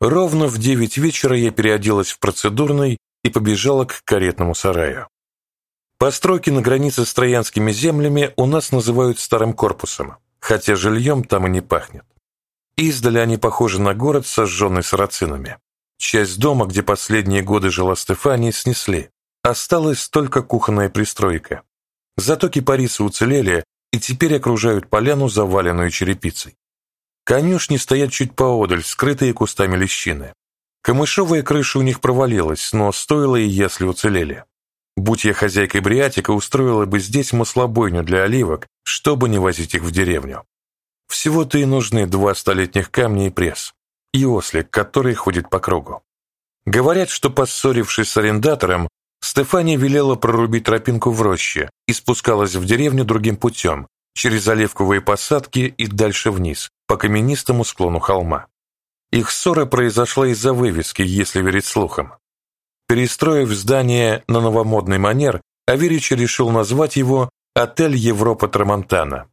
Ровно в девять вечера я переоделась в процедурный и побежала к каретному сараю. Постройки на границе с троянскими землями у нас называют старым корпусом, хотя жильем там и не пахнет. Издали они похожи на город, сожженный сарацинами. Часть дома, где последние годы жила Стефания, снесли. Осталась только кухонная пристройка. Зато кипарисы уцелели и теперь окружают поляну, заваленную черепицей. Конюшни стоят чуть поодаль, скрытые кустами лещины. Камышовая крыша у них провалилась, но стоило и если уцелели. Будь я хозяйкой Бриатика, устроила бы здесь маслобойню для оливок, чтобы не возить их в деревню. Всего-то и нужны два столетних камня и пресс, и ослик, который ходит по кругу. Говорят, что, поссорившись с арендатором, Стефания велела прорубить тропинку в роще и спускалась в деревню другим путем, через оливковые посадки и дальше вниз, по каменистому склону холма. Их ссора произошла из-за вывески, если верить слухам. Перестроив здание на новомодный манер, Аверич решил назвать его «Отель Европа Трамонтана».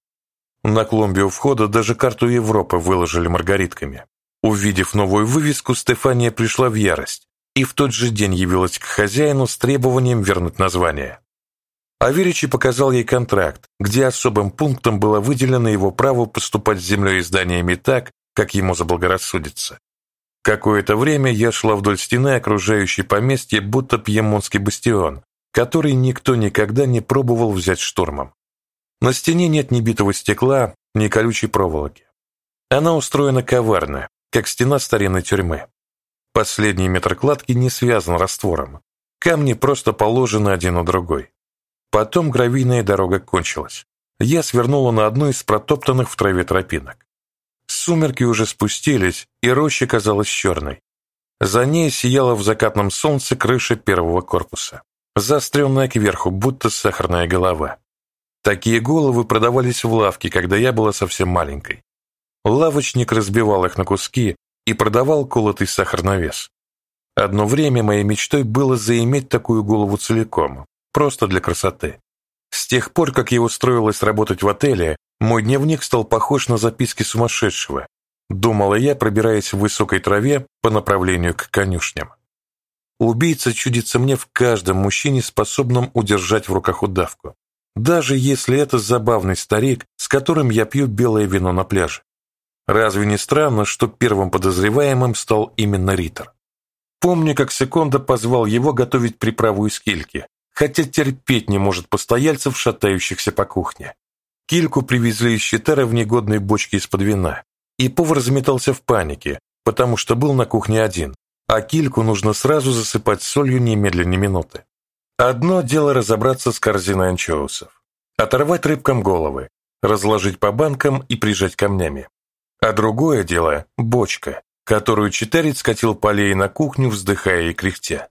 На клумбе у входа даже карту Европы выложили маргаритками. Увидев новую вывеску, Стефания пришла в ярость и в тот же день явилась к хозяину с требованием вернуть название. Аверичи показал ей контракт, где особым пунктом было выделено его право поступать с землей и зданиями так, как ему заблагорассудится. Какое-то время я шла вдоль стены, окружающей поместье, будто пьемонтский бастион, который никто никогда не пробовал взять штурмом. На стене нет ни битого стекла, ни колючей проволоки. Она устроена коварно, как стена старинной тюрьмы. Последний метр кладки не связан раствором. Камни просто положены один на другой. Потом гравийная дорога кончилась. Я свернула на одну из протоптанных в траве тропинок. Сумерки уже спустились, и роща казалась черной. За ней сияла в закатном солнце крыша первого корпуса, заостренная кверху, будто сахарная голова. Такие головы продавались в лавке, когда я была совсем маленькой. Лавочник разбивал их на куски и продавал колотый сахар на вес. Одно время моей мечтой было заиметь такую голову целиком, просто для красоты. С тех пор, как я устроилась работать в отеле, мой дневник стал похож на записки сумасшедшего, думала я, пробираясь в высокой траве по направлению к конюшням. Убийца чудится мне в каждом мужчине, способном удержать в руках удавку, даже если это забавный старик, с которым я пью белое вино на пляже. Разве не странно, что первым подозреваемым стал именно Риттер? Помню, как Секонда позвал его готовить приправу из кильки, хотя терпеть не может постояльцев, шатающихся по кухне. Кильку привезли из Щитара в негодной бочке из-под вина, и повар заметался в панике, потому что был на кухне один, а кильку нужно сразу засыпать солью немедленно минуты. Одно дело разобраться с корзиной анчоусов, оторвать рыбкам головы, разложить по банкам и прижать камнями. А другое дело – бочка, которую читарец скатил полей на кухню, вздыхая и кряхтя.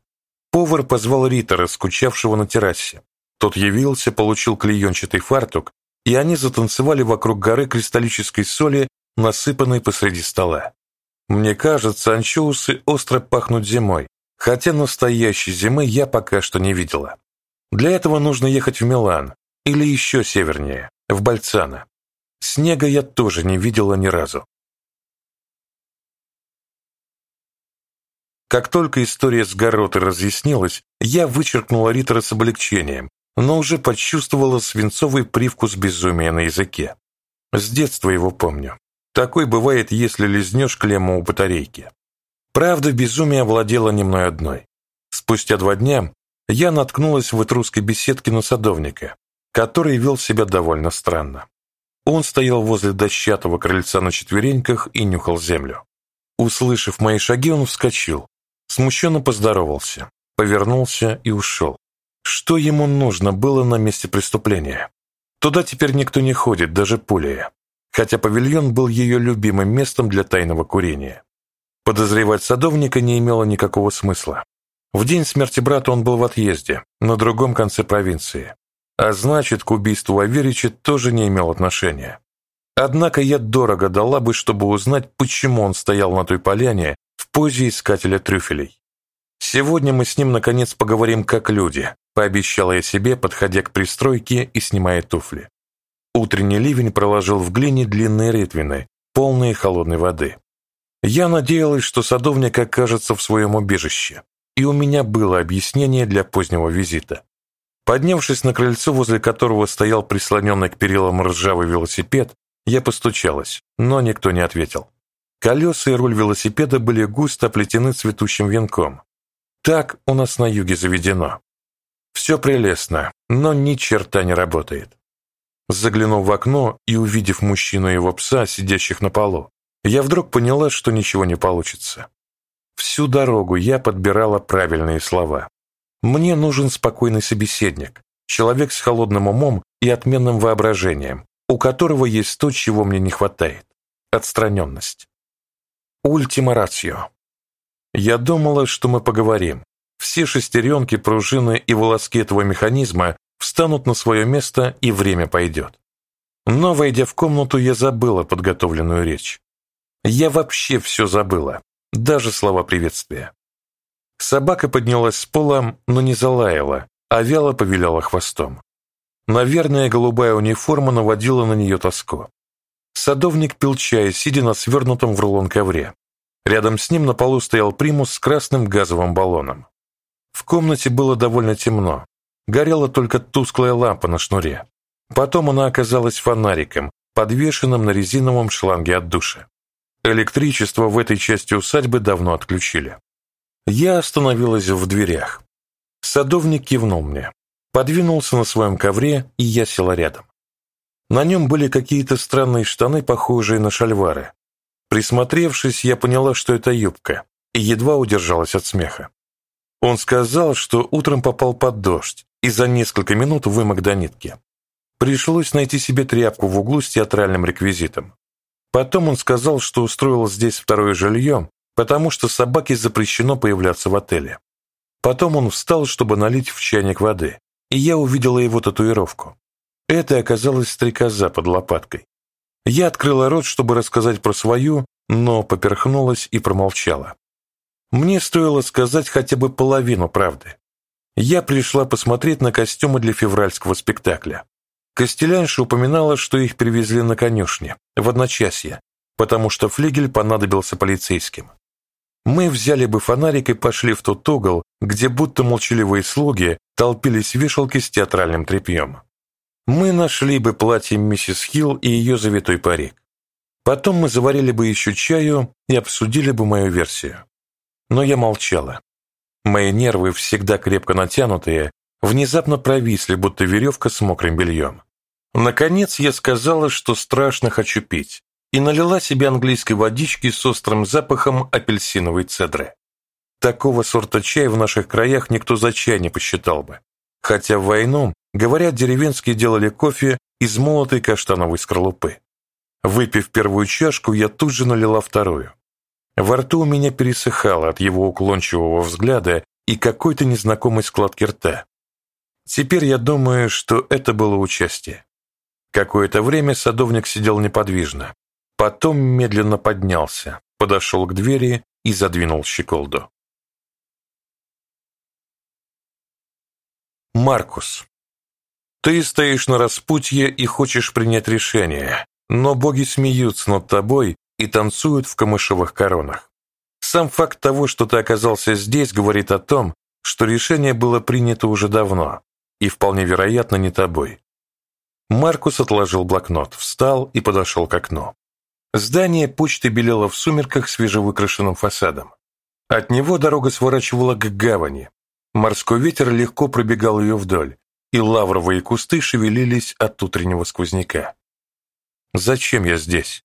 Повар позвал Риттера, скучавшего на террасе. Тот явился, получил клеенчатый фартук и они затанцевали вокруг горы кристаллической соли, насыпанной посреди стола. Мне кажется, анчоусы остро пахнут зимой, хотя настоящей зимы я пока что не видела. Для этого нужно ехать в Милан, или еще севернее, в Бальцано. Снега я тоже не видела ни разу. Как только история с Горотой разъяснилась, я вычеркнула Риттера с облегчением, но уже почувствовала свинцовый привкус безумия на языке. С детства его помню. Такой бывает, если лизнешь клемму у батарейки. Правда, безумие овладело не мной одной. Спустя два дня я наткнулась в этрусской беседке на садовника, который вел себя довольно странно. Он стоял возле дощатого крыльца на четвереньках и нюхал землю. Услышав мои шаги, он вскочил, смущенно поздоровался, повернулся и ушел. Что ему нужно было на месте преступления? Туда теперь никто не ходит, даже Пулия, хотя павильон был ее любимым местом для тайного курения. Подозревать садовника не имело никакого смысла. В день смерти брата он был в отъезде, на другом конце провинции, а значит, к убийству Аверича тоже не имел отношения. Однако я дорого дала бы, чтобы узнать, почему он стоял на той поляне позе искателя трюфелей. Сегодня мы с ним наконец поговорим как люди, пообещала я себе, подходя к пристройке и снимая туфли. Утренний ливень проложил в глине длинные ретвины, полные холодной воды. Я надеялась, что садовник окажется в своем убежище, и у меня было объяснение для позднего визита. Поднявшись на крыльцо, возле которого стоял прислоненный к перилам ржавый велосипед, я постучалась, но никто не ответил. Колеса и руль велосипеда были густо оплетены цветущим венком. Так у нас на юге заведено. Все прелестно, но ни черта не работает. Заглянув в окно и увидев мужчину и его пса, сидящих на полу, я вдруг поняла, что ничего не получится. Всю дорогу я подбирала правильные слова. Мне нужен спокойный собеседник, человек с холодным умом и отменным воображением, у которого есть то, чего мне не хватает – отстраненность. Ультима рацио. Я думала, что мы поговорим. Все шестеренки, пружины и волоски этого механизма встанут на свое место, и время пойдет. Но, войдя в комнату, я забыла подготовленную речь. Я вообще все забыла, даже слова приветствия. Собака поднялась с пола, но не залаяла, а вяло повиляла хвостом. Наверное, голубая униформа наводила на нее тоску. Садовник пил чай, сидя на свернутом в рулон ковре. Рядом с ним на полу стоял примус с красным газовым баллоном. В комнате было довольно темно. Горела только тусклая лампа на шнуре. Потом она оказалась фонариком, подвешенным на резиновом шланге от душа. Электричество в этой части усадьбы давно отключили. Я остановилась в дверях. Садовник кивнул мне, подвинулся на своем ковре, и я села рядом. На нем были какие-то странные штаны, похожие на шальвары, Присмотревшись, я поняла, что это юбка, и едва удержалась от смеха. Он сказал, что утром попал под дождь и за несколько минут вымок до нитки. Пришлось найти себе тряпку в углу с театральным реквизитом. Потом он сказал, что устроил здесь второе жилье, потому что собаке запрещено появляться в отеле. Потом он встал, чтобы налить в чайник воды, и я увидела его татуировку. Это оказалась стрекоза под лопаткой. Я открыла рот, чтобы рассказать про свою, но поперхнулась и промолчала. Мне стоило сказать хотя бы половину правды. Я пришла посмотреть на костюмы для февральского спектакля. Костелянша упоминала, что их привезли на конюшне, в одночасье, потому что флигель понадобился полицейским. Мы взяли бы фонарик и пошли в тот угол, где будто молчаливые слуги толпились вешалки с театральным тряпьем мы нашли бы платье миссис Хилл и ее завитой парик. Потом мы заварили бы еще чаю и обсудили бы мою версию. Но я молчала. Мои нервы, всегда крепко натянутые, внезапно провисли, будто веревка с мокрым бельем. Наконец я сказала, что страшно хочу пить, и налила себе английской водички с острым запахом апельсиновой цедры. Такого сорта чая в наших краях никто за чай не посчитал бы. Хотя в войну Говорят, деревенские делали кофе из молотой каштановой скорлупы. Выпив первую чашку, я тут же налила вторую. Во рту у меня пересыхало от его уклончивого взгляда и какой-то незнакомой складки рта. Теперь я думаю, что это было участие. Какое-то время садовник сидел неподвижно. Потом медленно поднялся, подошел к двери и задвинул щеколду. Маркус. Ты стоишь на распутье и хочешь принять решение, но боги смеются над тобой и танцуют в камышовых коронах. Сам факт того, что ты оказался здесь, говорит о том, что решение было принято уже давно и вполне вероятно не тобой. Маркус отложил блокнот, встал и подошел к окну. Здание почты белело в сумерках свежевыкрашенным фасадом. От него дорога сворачивала к гавани. Морской ветер легко пробегал ее вдоль, и лавровые кусты шевелились от утреннего сквозняка. Зачем я здесь?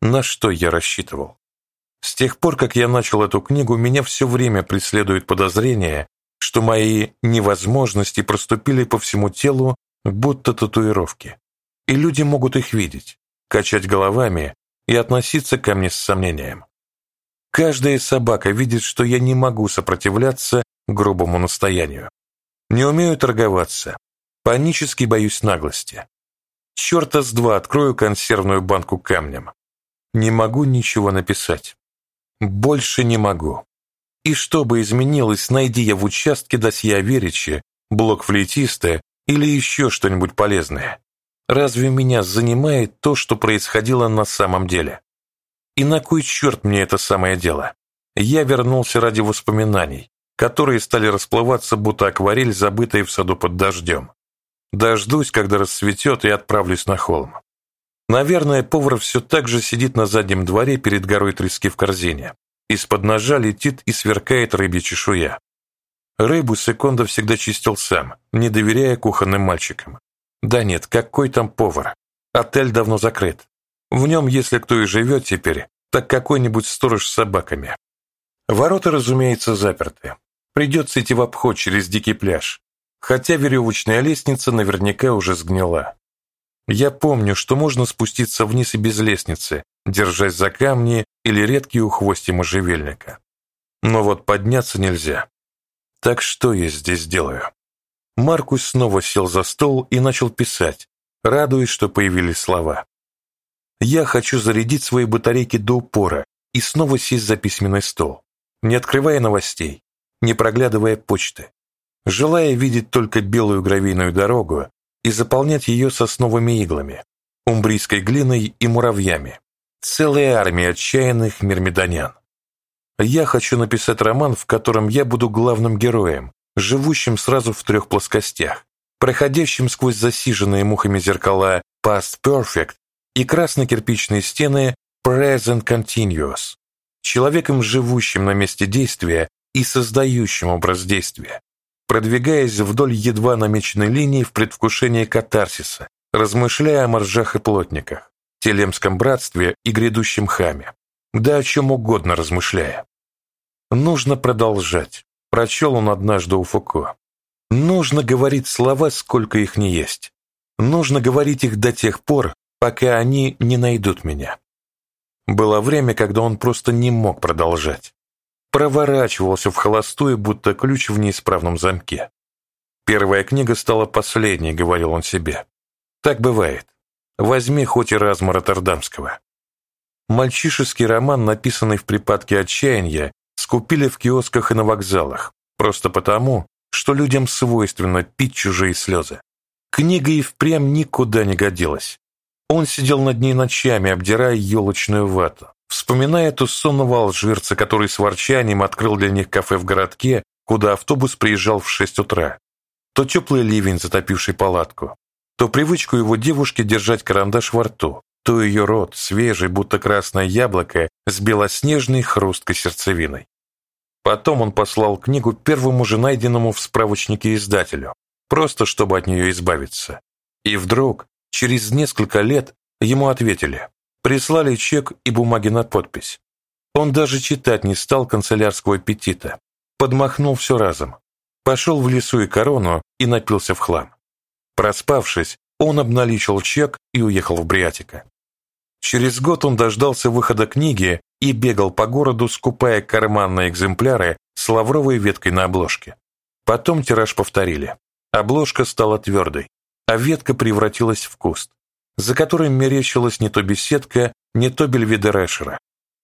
На что я рассчитывал? С тех пор, как я начал эту книгу, меня все время преследует подозрение, что мои невозможности проступили по всему телу, будто татуировки. И люди могут их видеть, качать головами и относиться ко мне с сомнением. Каждая собака видит, что я не могу сопротивляться грубому настоянию. Не умею торговаться. Панически боюсь наглости. Черта с два открою консервную банку камнем. Не могу ничего написать. Больше не могу. И что бы изменилось, найди я в участке досье Веричи, блок флейтиста или еще что-нибудь полезное. Разве меня занимает то, что происходило на самом деле? И на кой черт мне это самое дело? Я вернулся ради воспоминаний, которые стали расплываться, будто акварель, забытая в саду под дождем. Дождусь, когда расцветет, и отправлюсь на холм. Наверное, повар все так же сидит на заднем дворе перед горой трески в корзине. Из-под ножа летит и сверкает рыбья чешуя. Рыбу Секондо всегда чистил сам, не доверяя кухонным мальчикам. Да нет, какой там повар? Отель давно закрыт. В нем, если кто и живет теперь, так какой-нибудь сторож с собаками. Ворота, разумеется, заперты. Придется идти в обход через дикий пляж, хотя веревочная лестница наверняка уже сгнила. Я помню, что можно спуститься вниз и без лестницы, держась за камни или редкие ухвости можжевельника. Но вот подняться нельзя. Так что я здесь делаю? Маркус снова сел за стол и начал писать, радуясь, что появились слова. Я хочу зарядить свои батарейки до упора и снова сесть за письменный стол, не открывая новостей, не проглядывая почты, желая видеть только белую гравийную дорогу и заполнять ее сосновыми иглами, умбрийской глиной и муравьями, целая армия отчаянных мирмидонян. Я хочу написать роман, в котором я буду главным героем, живущим сразу в трех плоскостях, проходящим сквозь засиженные мухами зеркала Past Perfect и красно-кирпичные стены Present Continuous, человеком, живущим на месте действия и создающим образ действия, продвигаясь вдоль едва намеченной линии в предвкушении катарсиса, размышляя о моржах и плотниках, телемском братстве и грядущем хаме да о чем угодно размышляя. Нужно продолжать, прочел он однажды у Фуко. Нужно говорить слова, сколько их не есть. Нужно говорить их до тех пор, пока они не найдут меня. Было время, когда он просто не мог продолжать. Проворачивался в холостую, будто ключ в неисправном замке. Первая книга стала последней, говорил он себе. Так бывает. Возьми хоть и разма Роттердамского. Мальчишеский роман, написанный в припадке отчаяния, скупили в киосках и на вокзалах, просто потому, что людям свойственно пить чужие слезы. Книга и впрямь никуда не годилась. Он сидел над ней ночами, обдирая елочную вату, вспоминая ту сонного алжирца, который с ворчанием открыл для них кафе в городке, куда автобус приезжал в шесть утра, то теплый ливень, затопивший палатку, то привычку его девушки держать карандаш во рту, то ее рот, свежий, будто красное яблоко, с белоснежной хрусткой сердцевиной. Потом он послал книгу первому же найденному в справочнике издателю, просто чтобы от нее избавиться. И вдруг, через несколько лет, ему ответили, прислали чек и бумаги на подпись. Он даже читать не стал канцелярского аппетита, подмахнул все разом, пошел в лесу и корону и напился в хлам. Проспавшись, он обналичил чек и уехал в Бриатика. Через год он дождался выхода книги и бегал по городу, скупая карманные экземпляры с лавровой веткой на обложке. Потом тираж повторили. Обложка стала твердой, а ветка превратилась в куст, за которым мерещилась не то беседка, не то бельведерешера.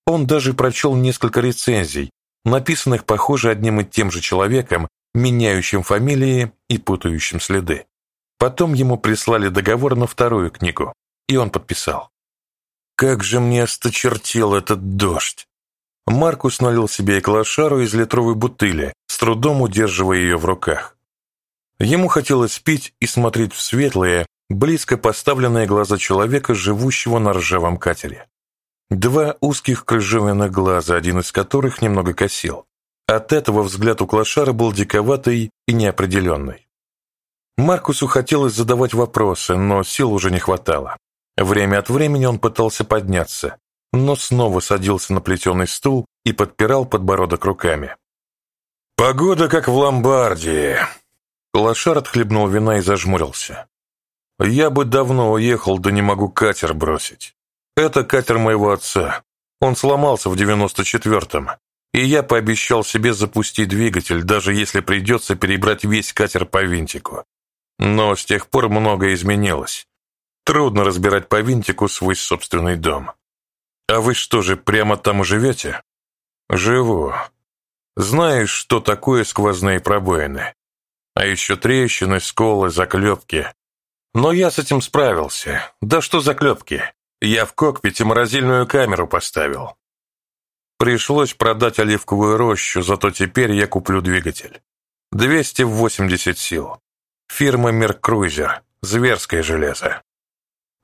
Он даже прочел несколько рецензий, написанных, похоже, одним и тем же человеком, меняющим фамилии и путающим следы. Потом ему прислали договор на вторую книгу, и он подписал. Как же мне осточертел этот дождь! Маркус налил себе эклошару из литровой бутыли, с трудом удерживая ее в руках. Ему хотелось пить и смотреть в светлые, близко поставленные глаза человека, живущего на ржавом катере. Два узких крыжовенных глаза, один из которых немного косил. От этого взгляд у Клашара был диковатый и неопределенный. Маркусу хотелось задавать вопросы, но сил уже не хватало. Время от времени он пытался подняться, но снова садился на плетеный стул и подпирал подбородок руками. «Погода как в Ломбардии!» Лошар отхлебнул вина и зажмурился. «Я бы давно уехал, да не могу катер бросить. Это катер моего отца. Он сломался в девяносто четвертом, и я пообещал себе запустить двигатель, даже если придется перебрать весь катер по винтику. Но с тех пор многое изменилось. Трудно разбирать по винтику свой собственный дом. А вы что же, прямо там и живете? Живу. Знаешь, что такое сквозные пробоины? А еще трещины, сколы, заклепки. Но я с этим справился. Да что заклепки? Я в кокпите морозильную камеру поставил. Пришлось продать оливковую рощу, зато теперь я куплю двигатель. 280 сил. Фирма Меркрузер. Зверское железо.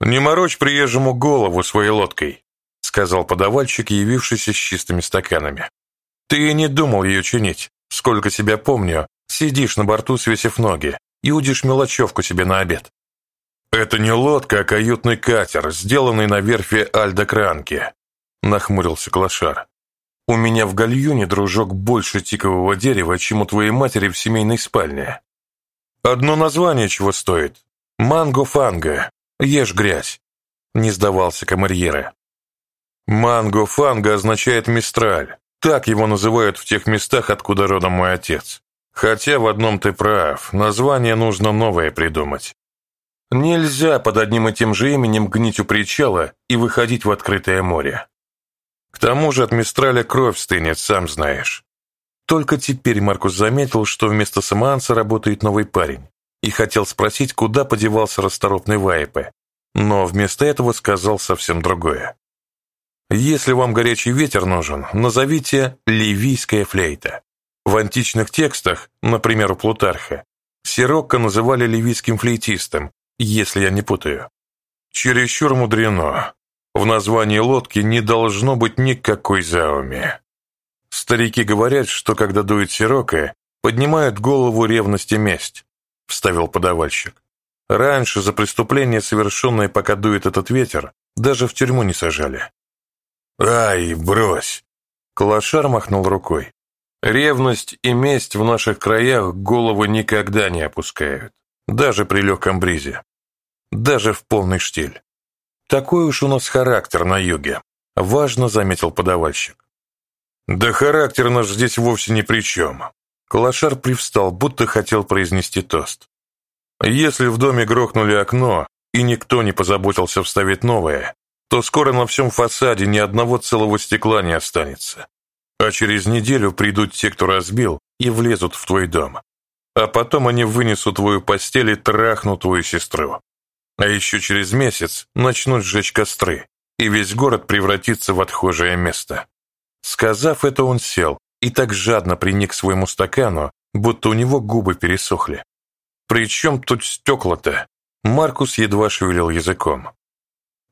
«Не морочь приезжему голову своей лодкой», сказал подавальщик, явившийся с чистыми стаканами. «Ты и не думал ее чинить. Сколько себя помню, сидишь на борту, свесив ноги, и удишь мелочевку себе на обед. «Это не лодка, а каютный катер, сделанный на верфи Альда Кранки», — нахмурился Клашар. «У меня в гальюне, дружок, больше тикового дерева, чем у твоей матери в семейной спальне. Одно название чего стоит? Манго-фанго. Ешь грязь», — не сдавался камерьера. «Манго-фанго означает мистраль. Так его называют в тех местах, откуда родом мой отец. Хотя в одном ты прав, название нужно новое придумать. Нельзя под одним и тем же именем гнить у причала и выходить в открытое море. К тому же от Мистраля кровь стынет, сам знаешь. Только теперь Маркус заметил, что вместо Самоанца работает новый парень, и хотел спросить, куда подевался расторопный Вайпе, но вместо этого сказал совсем другое. Если вам горячий ветер нужен, назовите «ливийская флейта». В античных текстах, например, у Плутарха, Сирокко называли ливийским флейтистом, если я не путаю. Чересчур мудрено. В названии лодки не должно быть никакой зауми. Старики говорят, что когда дует сирока, поднимают голову ревность и месть, вставил подавальщик. Раньше за преступление, совершенное пока дует этот ветер, даже в тюрьму не сажали. «Ай, брось!» Калашар махнул рукой. «Ревность и месть в наших краях головы никогда не опускают, даже при легком бризе даже в полный штиль. Такой уж у нас характер на юге, важно заметил подавальщик. Да характер наш здесь вовсе ни при чем. Калашар привстал, будто хотел произнести тост. Если в доме грохнули окно, и никто не позаботился вставить новое, то скоро на всем фасаде ни одного целого стекла не останется. А через неделю придут те, кто разбил, и влезут в твой дом. А потом они вынесут твою постель и трахнут твою сестру. А еще через месяц начнут сжечь костры, и весь город превратится в отхожее место. Сказав это, он сел и так жадно приник к своему стакану, будто у него губы пересохли. Причем тут стекла-то? Маркус едва шевелил языком.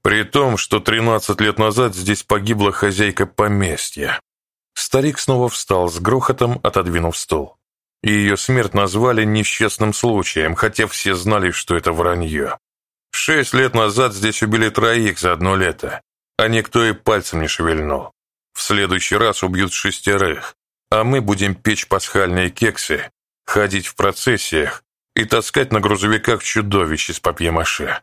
При том, что 13 лет назад здесь погибла хозяйка поместья. Старик снова встал с грохотом, отодвинув стул. И ее смерть назвали несчастным случаем, хотя все знали, что это вранье. Шесть лет назад здесь убили троих за одно лето, а никто и пальцем не шевельнул. В следующий раз убьют шестерых, а мы будем печь пасхальные кексы, ходить в процессиях и таскать на грузовиках чудовищ из папье-маше.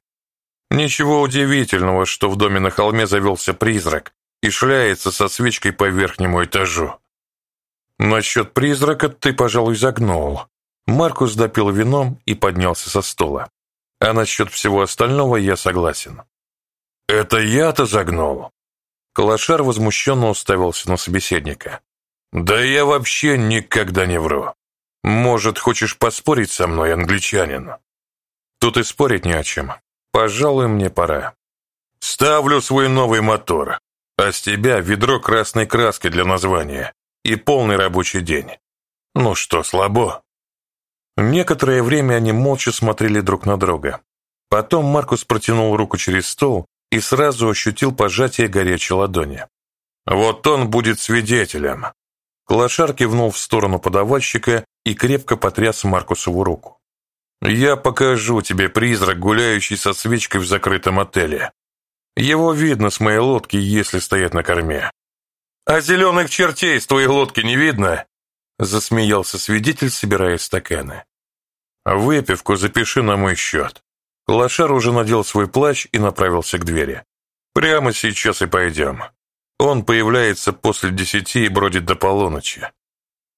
Ничего удивительного, что в доме на холме завелся призрак и шляется со свечкой по верхнему этажу. Насчет призрака ты, пожалуй, загнул. Маркус допил вином и поднялся со стола. А насчет всего остального я согласен. Это я-то загнул. Калашар возмущенно уставился на собеседника. Да я вообще никогда не вру. Может, хочешь поспорить со мной, англичанин? Тут и спорить не о чем. Пожалуй, мне пора. Ставлю свой новый мотор, а с тебя ведро красной краски для названия и полный рабочий день. Ну что, слабо? Некоторое время они молча смотрели друг на друга. Потом Маркус протянул руку через стол и сразу ощутил пожатие горячей ладони. «Вот он будет свидетелем!» Клашар кивнул в сторону подавальщика и крепко потряс Маркусову руку. «Я покажу тебе призрак, гуляющий со свечкой в закрытом отеле. Его видно с моей лодки, если стоять на корме». «А зеленых чертей с твоей лодки не видно?» Засмеялся свидетель, собирая стаканы. «Выпивку запиши на мой счет». Лошар уже надел свой плащ и направился к двери. «Прямо сейчас и пойдем. Он появляется после десяти и бродит до полуночи».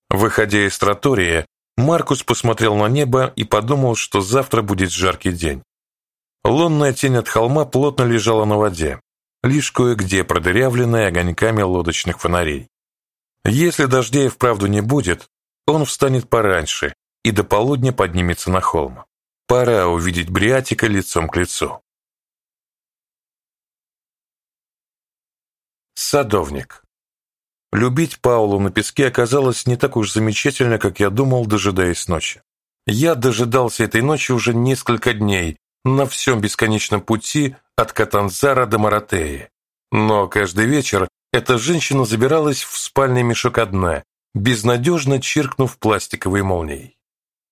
Выходя из тротория, Маркус посмотрел на небо и подумал, что завтра будет жаркий день. Лунная тень от холма плотно лежала на воде, лишь кое-где продырявленная огоньками лодочных фонарей. Если дождей вправду не будет, он встанет пораньше и до полудня поднимется на холм. Пора увидеть Бриатика лицом к лицу. Садовник. Любить Паулу на песке оказалось не так уж замечательно, как я думал, дожидаясь ночи. Я дожидался этой ночи уже несколько дней на всем бесконечном пути от Катанзара до Маратеи. Но каждый вечер эта женщина забиралась в спальный мешок одна, безнадежно чиркнув пластиковой молнией.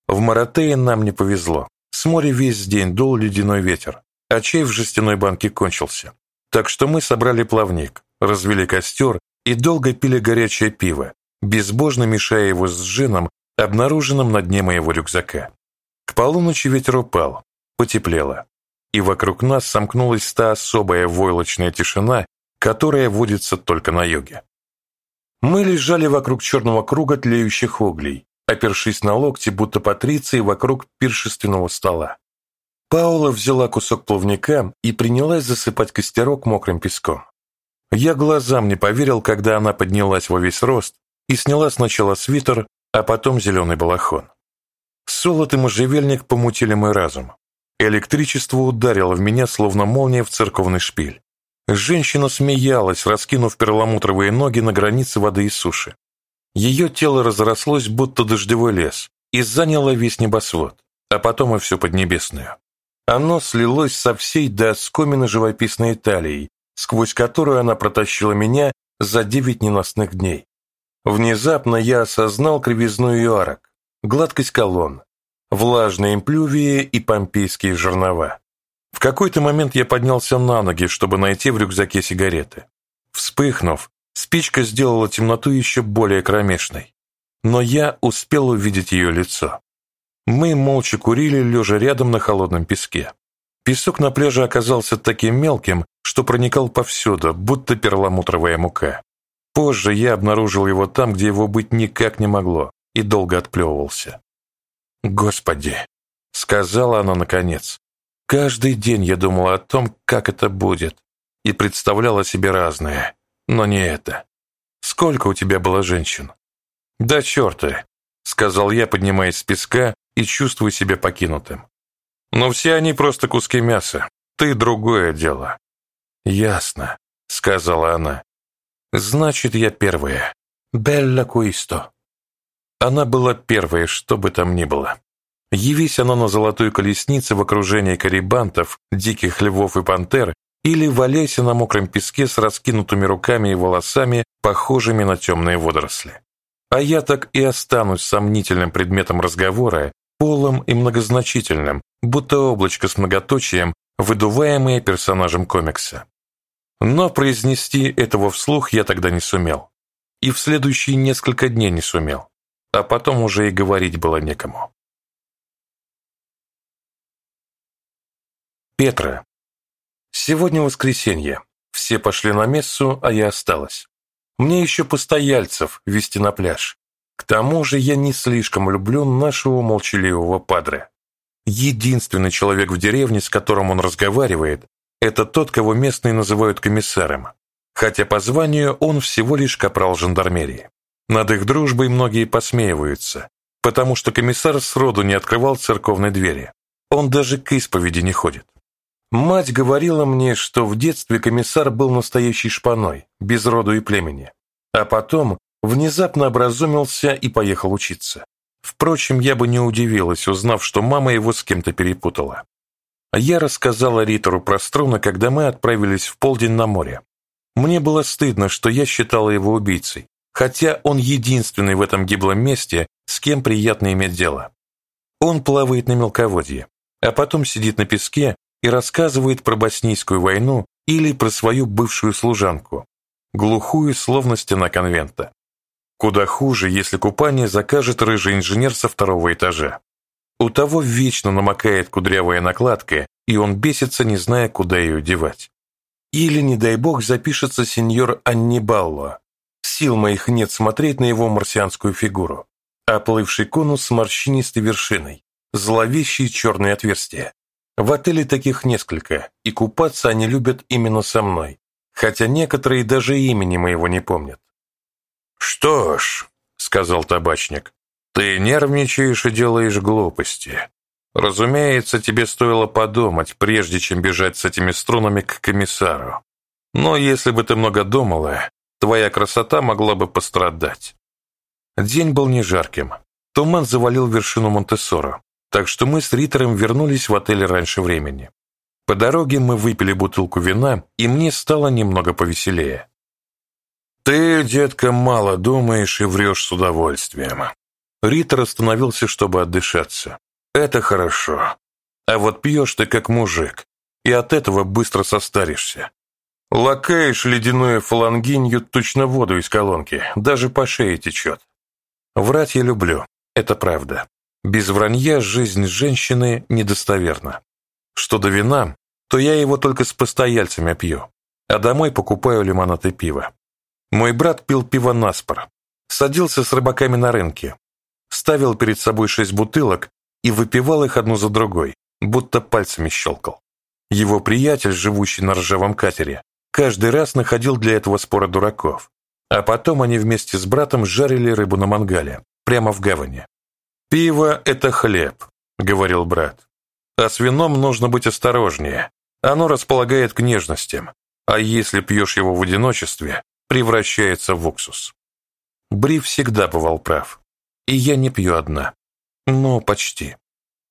В Маратее нам не повезло. С моря весь день дул ледяной ветер, а чай в жестяной банке кончился. Так что мы собрали плавник, развели костер и долго пили горячее пиво, безбожно мешая его с джином, обнаруженным на дне моего рюкзака. К полуночи ветер упал, потеплело, и вокруг нас сомкнулась та особая войлочная тишина, которая водится только на юге. Мы лежали вокруг черного круга тлеющих углей, опершись на локти, будто патриции вокруг пиршественного стола. Паула взяла кусок плавника и принялась засыпать костерок мокрым песком. Я глазам не поверил, когда она поднялась во весь рост и сняла сначала свитер, а потом зеленый балахон. Солод и можжевельник помутили мой разум. Электричество ударило в меня, словно молния в церковный шпиль. Женщина смеялась, раскинув перламутровые ноги на границе воды и суши. Ее тело разрослось, будто дождевой лес, и заняло весь небосвод, а потом и всю Поднебесную. Оно слилось со всей до живописной Италией, сквозь которую она протащила меня за девять ненастных дней. Внезапно я осознал кривизну ее арок, гладкость колонн, влажные имплювии и помпейские жернова. В какой-то момент я поднялся на ноги, чтобы найти в рюкзаке сигареты. Вспыхнув, Спичка сделала темноту еще более кромешной. Но я успел увидеть ее лицо. Мы молча курили, лежа рядом на холодном песке. Песок на пляже оказался таким мелким, что проникал повсюду, будто перламутровая мука. Позже я обнаружил его там, где его быть никак не могло, и долго отплевывался. «Господи!» — сказала она наконец. «Каждый день я думала о том, как это будет, и представляла себе разное но не это. Сколько у тебя было женщин? Да черта, сказал я, поднимаясь с песка и чувствуя себя покинутым. Но все они просто куски мяса. Ты другое дело. Ясно, сказала она. Значит, я первая. Белла Куисто. Она была первая, что бы там ни было. Явись она на золотой колеснице в окружении карибантов, диких львов и пантер, или валяйся на мокром песке с раскинутыми руками и волосами, похожими на темные водоросли. А я так и останусь сомнительным предметом разговора, полым и многозначительным, будто облачко с многоточием, выдуваемое персонажем комикса. Но произнести этого вслух я тогда не сумел. И в следующие несколько дней не сумел. А потом уже и говорить было некому. Петра, Сегодня воскресенье. Все пошли на мессу, а я осталась. Мне еще постояльцев вести на пляж. К тому же я не слишком люблю нашего молчаливого падре. Единственный человек в деревне, с которым он разговаривает, это тот, кого местные называют комиссаром, хотя по званию он всего лишь капрал жандармерии. Над их дружбой многие посмеиваются, потому что комиссар сроду не открывал церковной двери. Он даже к исповеди не ходит. Мать говорила мне, что в детстве комиссар был настоящей шпаной, без роду и племени, а потом внезапно образумился и поехал учиться. Впрочем, я бы не удивилась, узнав, что мама его с кем-то перепутала. Я рассказала Ритору про Струна, когда мы отправились в полдень на море. Мне было стыдно, что я считала его убийцей, хотя он единственный в этом гиблом месте, с кем приятно иметь дело. Он плавает на мелководье, а потом сидит на песке и рассказывает про боснийскую войну или про свою бывшую служанку, глухую словно стена конвента. Куда хуже, если купание закажет рыжий инженер со второго этажа. У того вечно намокает кудрявая накладка, и он бесится, не зная, куда ее девать. Или, не дай бог, запишется сеньор Аннибалло. Сил моих нет смотреть на его марсианскую фигуру. Оплывший конус с морщинистой вершиной, зловещие черные отверстия. В отеле таких несколько, и купаться они любят именно со мной, хотя некоторые даже имени моего не помнят. «Что ж», — сказал табачник, — «ты нервничаешь и делаешь глупости. Разумеется, тебе стоило подумать, прежде чем бежать с этими струнами к комиссару. Но если бы ты много думала, твоя красота могла бы пострадать. День был не жарким. Туман завалил вершину Монтессоро, так что мы с Риттером вернулись в отель раньше времени. По дороге мы выпили бутылку вина, и мне стало немного повеселее. «Ты, детка, мало думаешь и врешь с удовольствием». Риттер остановился, чтобы отдышаться. «Это хорошо. А вот пьешь ты как мужик, и от этого быстро состаришься. Лакаешь ледяную фалангинью точно воду из колонки, даже по шее течет. Врать я люблю, это правда. Без вранья жизнь женщины недостоверна. Что до вина, то я его только с постояльцами пью, а домой покупаю лимонад и пиво. Мой брат пил пиво наспор, садился с рыбаками на рынке, ставил перед собой шесть бутылок и выпивал их одну за другой, будто пальцами щелкал. Его приятель, живущий на ржавом катере, каждый раз находил для этого спора дураков, а потом они вместе с братом жарили рыбу на мангале, прямо в гавани. «Пиво – это хлеб», – говорил брат. «А с вином нужно быть осторожнее. Оно располагает к нежностям, а если пьешь его в одиночестве, превращается в уксус». Бри всегда бывал прав. И я не пью одна. Ну, почти.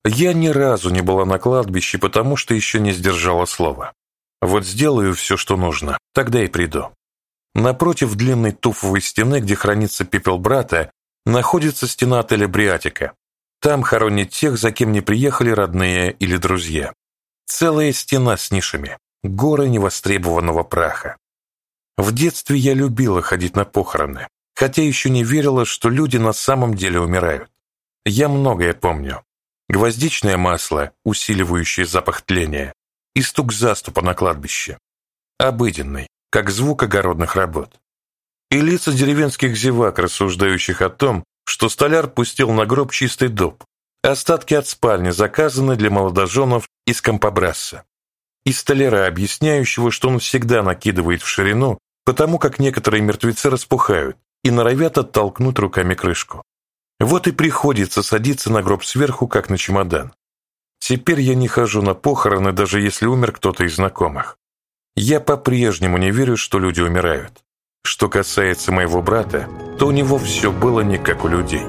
Я ни разу не была на кладбище, потому что еще не сдержала слова. Вот сделаю все, что нужно, тогда и приду. Напротив длинной туфовой стены, где хранится пепел брата, находится стена отеля «Бриатика». Там хоронят тех, за кем не приехали родные или друзья. Целая стена с нишами, горы невостребованного праха. В детстве я любила ходить на похороны, хотя еще не верила, что люди на самом деле умирают. Я многое помню, гвоздичное масло, усиливающее запах тления, и стук заступа на кладбище. Обыденный, как звук огородных работ. И лица деревенских зевак, рассуждающих о том, что столяр пустил на гроб чистый дуб, остатки от спальни заказаны для молодоженов из Кампабрасса. И столяра, объясняющего, что он всегда накидывает в ширину, потому как некоторые мертвецы распухают и норовят оттолкнуть руками крышку. Вот и приходится садиться на гроб сверху, как на чемодан. Теперь я не хожу на похороны, даже если умер кто-то из знакомых. Я по-прежнему не верю, что люди умирают. Что касается моего брата, то у него все было не как у людей.